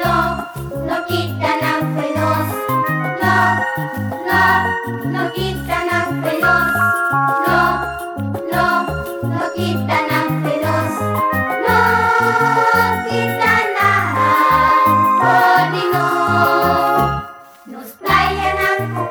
no, no quitan a Fenos. No, no, no quitan a Fenos. No, no, no quitan a Fenos. No quitan a Fenos. No, no, quitan a Fenos. No, no.